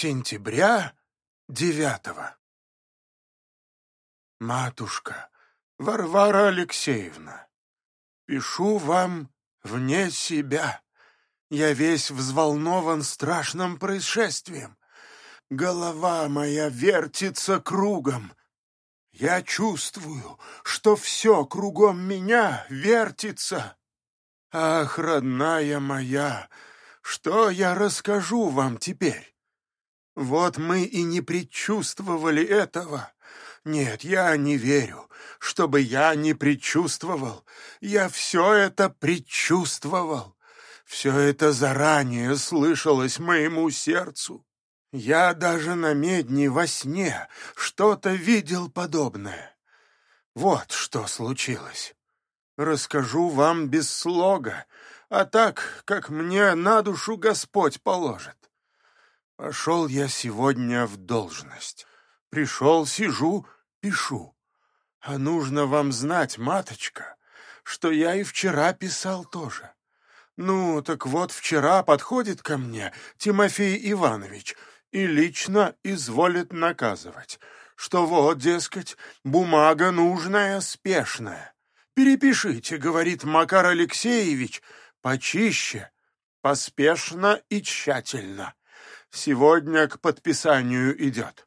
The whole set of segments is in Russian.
сентября девятого. Матушка, Варвара Алексеевна, пишу вам вне себя. Я весь взволнован страшным происшествием. Голова моя вертится кругом. Я чувствую, что все кругом меня вертится. Ах, родная моя, что я расскажу вам теперь? Вот мы и не предчувствовали этого. Нет, я не верю, чтобы я не предчувствовал. Я все это предчувствовал. Все это заранее слышалось моему сердцу. Я даже на медне во сне что-то видел подобное. Вот что случилось. Расскажу вам без слога, а так, как мне на душу Господь положит. Пошел я сегодня в должность. Пришел, сижу, пишу. А нужно вам знать, маточка, что я и вчера писал тоже. Ну, так вот, вчера подходит ко мне Тимофей Иванович и лично изволит наказывать, что вот, дескать, бумага нужная, спешная. «Перепишите», — говорит Макар Алексеевич, — «почище, поспешно и тщательно. Сегодня к подписанию идет».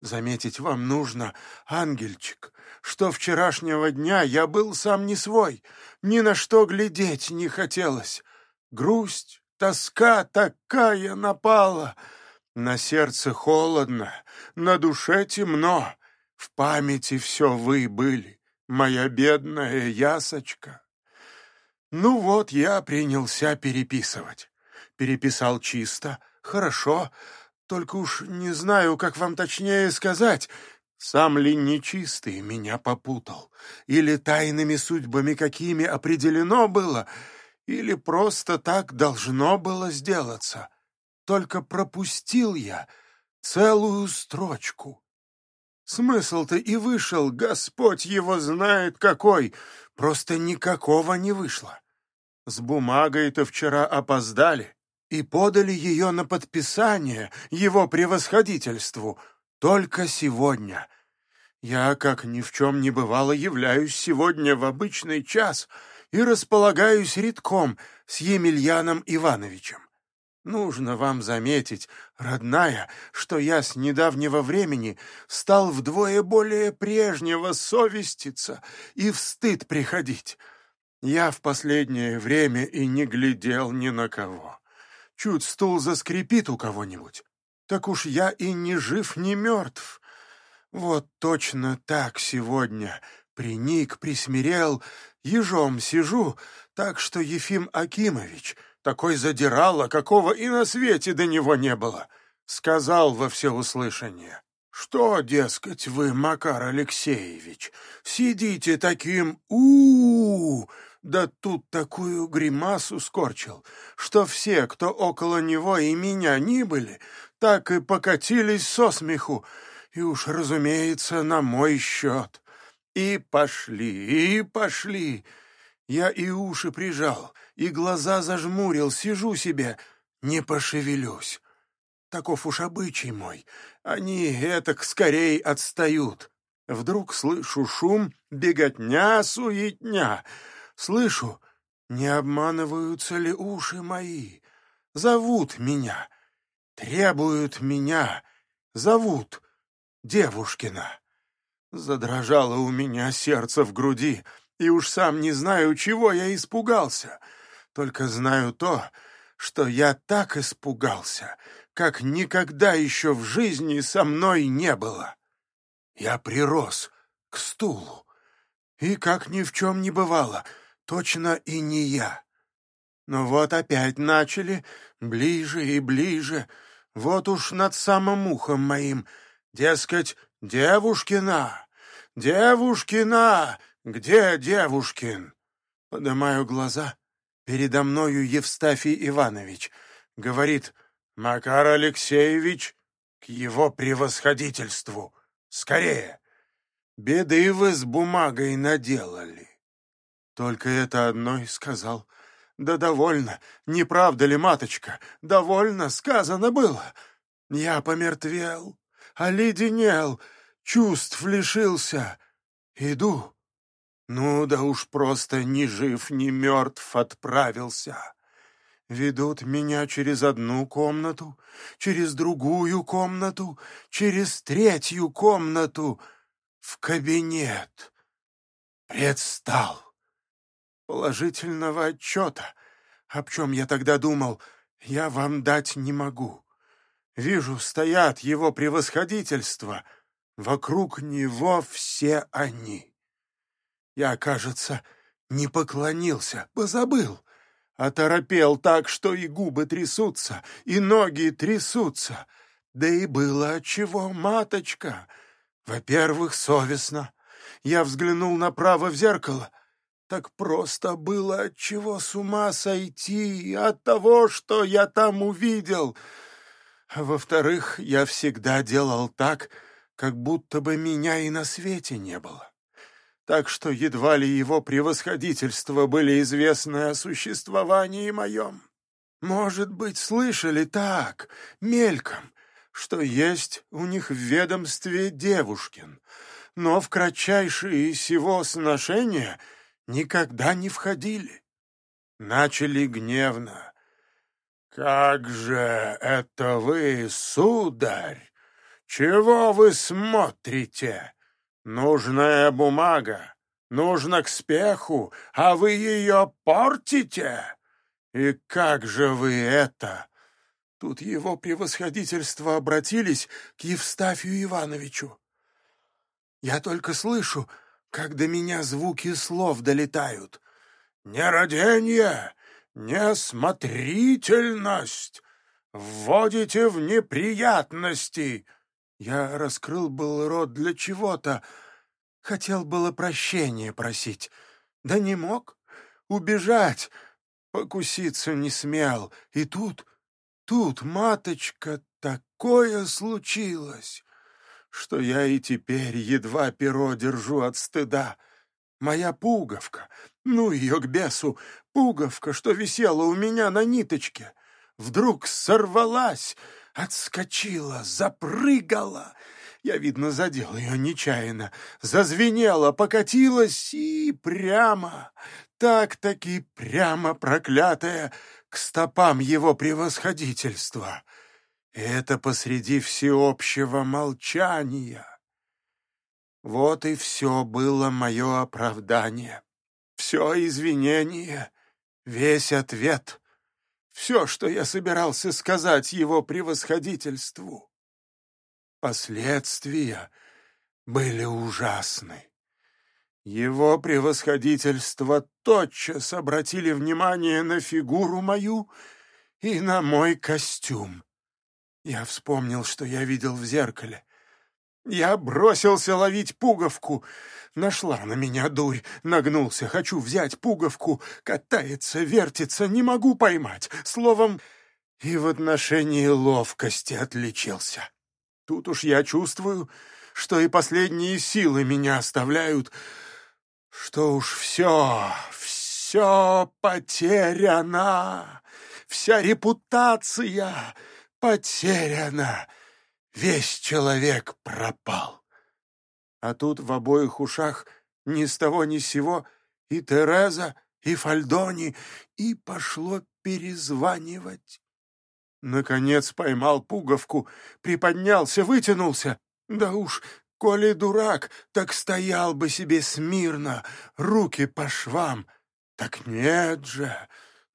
Заметить вам нужно, ангельчик, что вчерашнего дня я был сам не свой, ни на что глядеть не хотелось. Грусть, тоска такая напала. На сердце холодно, на душе темно. В памяти все вы были, моя бедная ясочка. Ну вот я принялся переписывать. Переписал чисто, хорошо, только уж не знаю, как вам точнее сказать, сам ли нечистый меня попутал, или тайными судьбами какими определено было, или просто так должно было сделаться. Только пропустил я целую строчку. Смысл-то и вышел, Господь его знает какой, просто никакого не вышло. С бумагой-то вчера опоздали, и подали ее на подписание его превосходительству только сегодня. Я, как ни в чем не бывало, являюсь сегодня в обычный час и располагаюсь редком с Емельяном Ивановичем. Нужно вам заметить, родная, что я с недавнего времени стал вдвое более прежнего совеститься и в стыд приходить. Я в последнее время и не глядел ни на кого. Чуть стул заскрипит у кого-нибудь, так уж я и не жив, ни мертв. Вот точно так сегодня приник, присмирел, ежом сижу, так что Ефим Акимович, такой задирало, какого и на свете до него не было, сказал во всеуслышание. «Что, дескать, вы, Макар Алексеевич, сидите таким у, -у, -у да тут такую гримасу скорчил, что все, кто около него и меня ни были, так и покатились со смеху, и уж, разумеется, на мой счет. И пошли, и пошли. Я и уши прижал, и глаза зажмурил, сижу себе, не пошевелюсь. Таков уж обычай мой, они этак скорей отстают. Вдруг слышу шум, беготня, суетня — Слышу, не обманываются ли уши мои? Зовут меня, требуют меня, зовут Девушкина. Задрожало у меня сердце в груди, и уж сам не знаю, чего я испугался. Только знаю то, что я так испугался, как никогда еще в жизни со мной не было. Я прирос к стулу, и, как ни в чем не бывало, — точно и не я. Но вот опять начали, ближе и ближе, вот уж над самым ухом моим, дескать, Девушкина, Девушкина, где Девушкин? Поднимаю глаза, передо мною Евстафий Иванович, говорит, Макар Алексеевич, к его превосходительству, скорее, беды вы с бумагой наделали. Только это одно и сказал. Да довольно, не правда ли, маточка? Довольно сказано было. Я помертвел, оледенел, чувств лишился. Иду. Ну да уж просто ни жив, ни мертв отправился. Ведут меня через одну комнату, через другую комнату, через третью комнату в кабинет. Предстал. Положительного отчета, об чем я тогда думал, я вам дать не могу. Вижу, стоят его превосходительства, вокруг него все они. Я, кажется, не поклонился, позабыл. Оторопел так, что и губы трясутся, и ноги трясутся. Да и было отчего, маточка. Во-первых, совестно. Я взглянул направо в зеркало. Так просто было отчего с ума сойти от того, что я там увидел. Во-вторых, я всегда делал так, как будто бы меня и на свете не было так что едва ли его превосходительство были известны о существовании моем. Может быть, слышали так, мельком, что есть у них в ведомстве девушкин, но в кратчайшие сего сношения никогда не входили. Начали гневно. «Как же это вы, сударь? Чего вы смотрите?» Нужная бумага, нужно к спеху, а вы ее портите. И как же вы это? Тут его превосходительство обратились к Евстафию Ивановичу. Я только слышу, как до меня звуки слов долетают. Нерадение, несмотрительность, вводите в неприятности — я раскрыл был рот для чего-то, хотел было прощения просить, да не мог. Убежать, покуситься не смел. И тут, тут, маточка, такое случилось, что я и теперь едва перо держу от стыда. Моя пуговка, ну ее к бесу, пуговка, что висела у меня на ниточке, вдруг сорвалась — Отскочила, запрыгала. Я, видно, задел ее нечаянно. Зазвенела, покатилась и прямо, так-таки прямо проклятая, к стопам его превосходительства. Это посреди всеобщего молчания. Вот и все было мое оправдание, все извинение, весь ответ — все, что я собирался сказать его превосходительству. Последствия были ужасны. Его превосходительство тотчас обратили внимание на фигуру мою и на мой костюм. Я вспомнил, что я видел в зеркале. Я бросился ловить пуговку, Нашла на меня дурь, нагнулся, хочу взять пуговку, катается, вертится, не могу поймать. Словом, и в отношении ловкости отличился. Тут уж я чувствую, что и последние силы меня оставляют, что уж все, все потеряно, вся репутация потеряна, весь человек пропал. А тут в обоих ушах ни с того ни с сего и Тереза, и Фальдони, и пошло перезванивать. Наконец поймал пуговку, приподнялся, вытянулся. Да уж, коли дурак, так стоял бы себе смирно, руки по швам. Так нет же,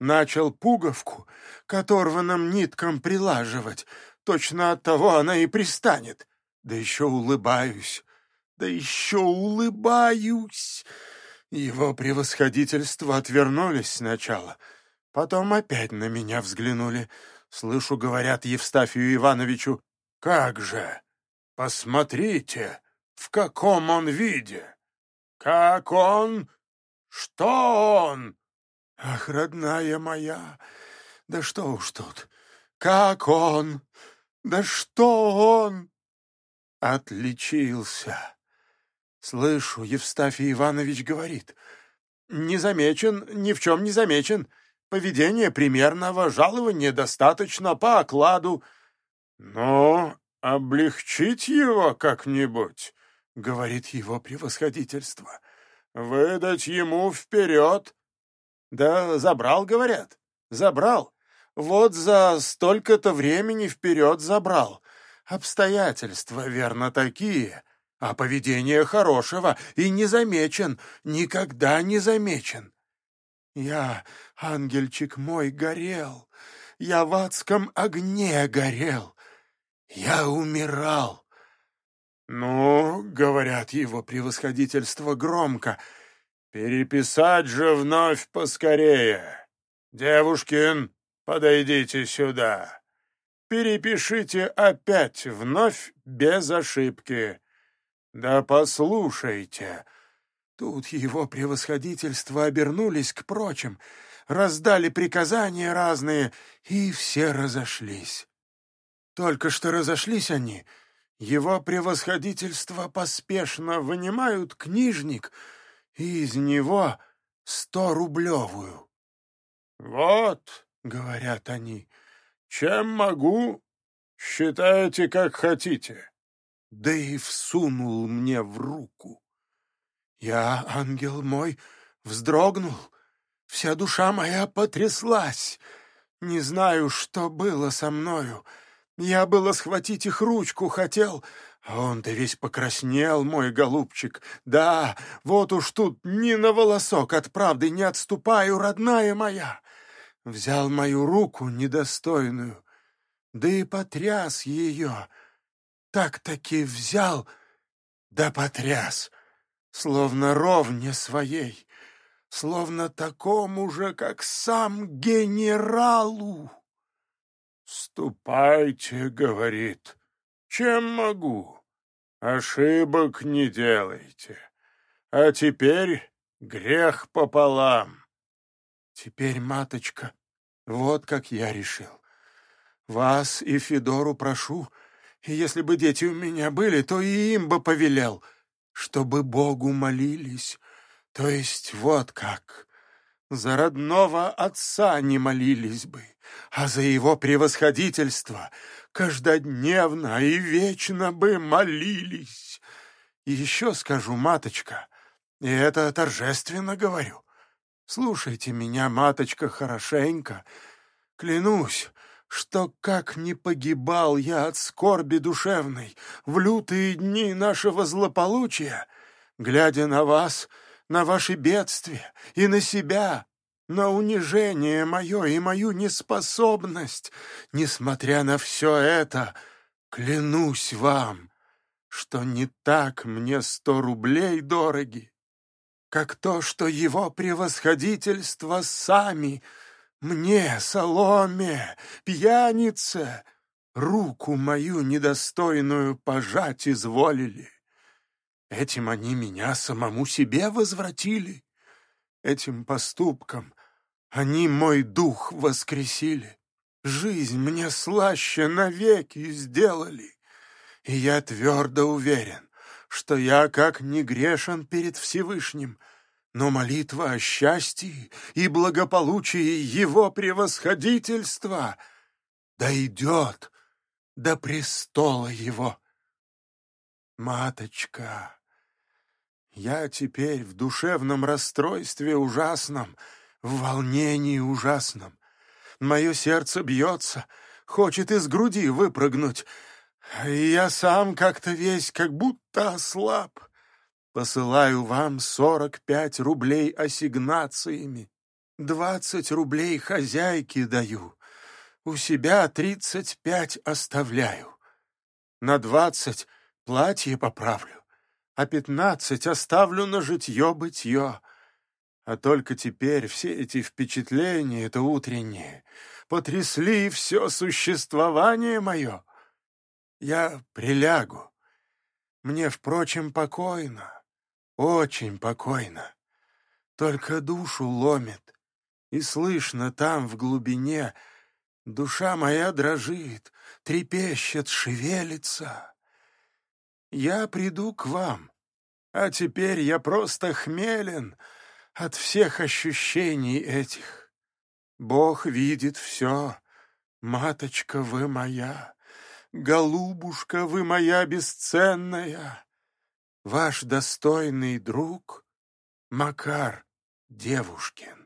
начал пуговку к оторванным ниткам прилаживать. Точно от того она и пристанет. Да еще улыбаюсь да еще улыбаюсь. Его превосходительство отвернулись сначала, потом опять на меня взглянули. Слышу, говорят Евстафию Ивановичу, «Как же! Посмотрите, в каком он виде! Как он? Что он?» «Ах, родная моя! Да что уж тут! Как он? Да что он?» Отличился. Слышу, Евстафий Иванович говорит. Не замечен, ни в чем не замечен. Поведение примерного, жалования достаточно по окладу. «Ну, облегчить его как-нибудь», — говорит его превосходительство. «Выдать ему вперед». «Да забрал, говорят, забрал. Вот за столько-то времени вперед забрал. Обстоятельства, верно, такие, а поведение хорошего и не замечен, никогда не замечен. Я, ангельчик мой, горел, я в адском огне горел, я умирал. «Ну, — говорят его превосходительство громко, — переписать же вновь поскорее. Девушкин, подойдите сюда. Перепишите опять вновь без ошибки. Да послушайте». Тут его превосходительство обернулись к прочим, раздали приказания разные, и все разошлись. Только что разошлись они, его превосходительство поспешно вынимают книжник, и из него сто рублевую. «Вот», — говорят они, — «чем могу, считайте, как хотите». Да и всунул мне в руку. Я, ангел мой, вздрогнул, вся душа моя потряслась. Не знаю, что было со мною, — я было схватить их ручку хотел, он-то весь покраснел, мой голубчик. Да, вот уж тут ни на волосок от правды не отступаю, родная моя. Взял мою руку недостойную, да и потряс ее. Так-таки взял, да потряс, словно ровне своей, словно такому же, как сам генералу. «Ступайте», — говорит, — «чем могу? Ошибок не делайте. А теперь грех пополам». «Теперь, маточка, вот как я решил. Вас и Федору прошу, и если бы дети у меня были, то и им бы повелел, чтобы Богу молились. То есть вот как. За родного отца не молились бы, а за его превосходительство каждодневно и вечно бы молились. И еще скажу, маточка, и это торжественно говорю. Слушайте меня, маточка, хорошенько. Клянусь, что как не погибал я от скорби душевной в лютые дни нашего злополучия, глядя на вас — на ваши бедствия и на себя, на унижение мое и мою неспособность. Несмотря на все это, клянусь вам, что не так мне сто рублей дороги, как то, что его превосходительство сами мне, соломе, пьянице, руку мою недостойную пожать изволили. Этим они меня самому себе возвратили. Этим поступком они мой дух воскресили. Жизнь мне слаще навеки сделали. И я твердо уверен, что я как не грешен перед Всевышним, но молитва о счастье и благополучии Его превосходительства дойдет до престола Его. Маточка, я теперь в душевном расстройстве ужасном, в волнении ужасном. Мое сердце бьется, хочет из груди выпрыгнуть. Я сам как-то весь как будто ослаб. Посылаю вам сорок пять рублей ассигнациями. Двадцать рублей хозяйке даю. У себя тридцать пять оставляю. На двадцать платье поправлю а пятнадцать оставлю на житье-бытье. А только теперь все эти впечатления, это утренние, потрясли все существование мое. Я прилягу. Мне, впрочем, покойно, очень покойно. Только душу ломит, и слышно там, в глубине, душа моя дрожит, трепещет, шевелится. Я приду к вам, а теперь я просто хмелен от всех ощущений этих. Бог видит все, маточка вы моя, Голубушка, вы моя бесценная, ваш достойный друг Макар Девушкин.